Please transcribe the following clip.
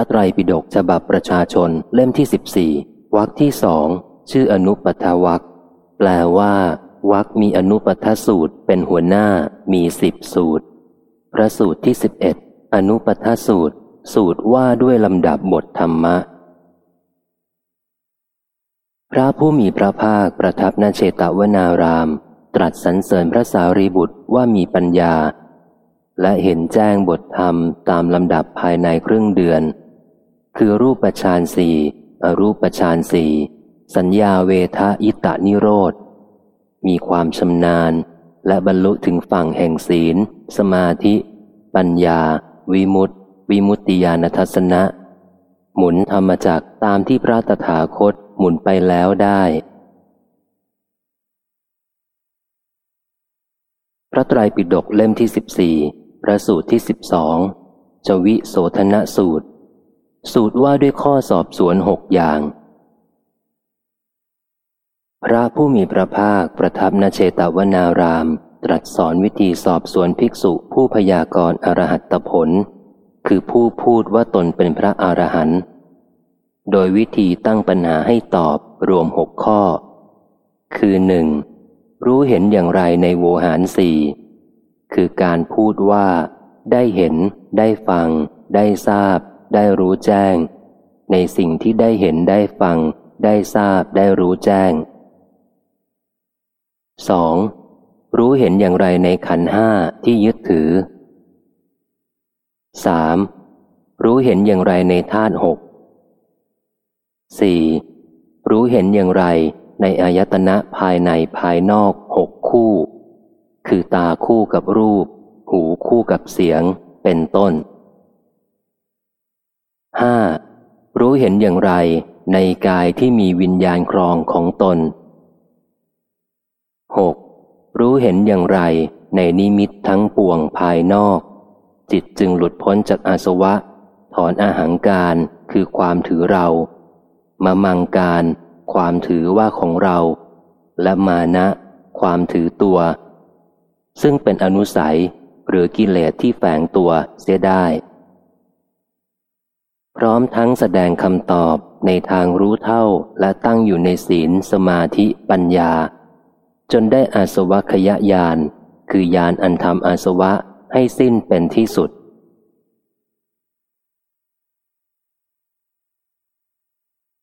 พระไตรปิฎกฉบับประชาชนเล่มที่สิบสี่วรรคที่สองชื่ออนุปัทวักแปลว่าวรรคมีอนุปัทสูตรเป็นหัวหน้ามีสิบสูตร พระสูตรที่สิบเอ็ดอนุปัทสูตร สูตรว่าด้วยลำดับบทธรรมะ พระผู้มีพระภาคประทับณเชตวนาราม ตรัสสรรเสริญพระสารีบุตรว่ามีปัญญา และเห็นแจ้งบทธรรมตามลำดับภายในครึ่งเดือน คือรูปฌานสี่อรูปฌานสี่สัญญาเวทาอิตานิโรธ มีความชำนาญและบรรลุถึงฝั่งแห่งศีล สมาธิ ปัญญา วิมุตติ วิมุตติญาณทัศนะ หมุนธรรมจักตามที่พระตถาคตหมุนไปแล้วได้ พระไตรปิฎกเล่มที่สิบสี่พระสูตรที่สิบสองจวิโสธนสูตร สูตรว่าด้วยข้อสอบสวนหกอย่าง พระผู้มีพระภาคประทับนเชตวนาราม ตรัสสอนวิธีสอบสวนภิกษุผู้พยากรณ์อรหัตผล คือผู้พูดว่าตนเป็นพระอรหันต์โดยวิธีตั้งปัญหาให้ตอบรวมหกข้อ คือหนึ่งรู้เห็นอย่างไรในโวหารสี่คือการพูดว่า ได้เห็น ได้ฟัง ได้ทราบ ได้รู้แจ้ง ในสิ่งที่ได้เห็นได้ฟัง ได้ทราบได้รู้แจ้ง 2. รู้เห็นอย่างไรในขันห้าที่ยึดถือ 3. รู้เห็นอย่างไรในธาตุหก 4. รู้เห็นอย่างไรในอายตนะภายในภายนอกหกคู่ คือตาคู่กับรูป หูคู่กับเสียง เป็นต้น 5. รู้เห็นอย่างไรในกายที่มีวิญญาณครองของตน 6. รู้เห็นอย่างไรในนิมิตทั้งปวงภายนอก จิตจึงหลุดพ้นจากอาสวะ ถอนอาหางการคือความถือเรา มามังการ ความถือว่าของเรา และมานะ ความถือตัว ซึ่งเป็นอนุสัยหรือกิเลสที่แฝงตัวเสียได้ พร้อมทั้งแสดงคำตอบในทางรู้เท่าและตั้งอยู่ในศีลสมาธิปัญญา จนได้อาสวะขยะยาน คือยานอันทำอาสวะให้สิ้นเป็นที่สุด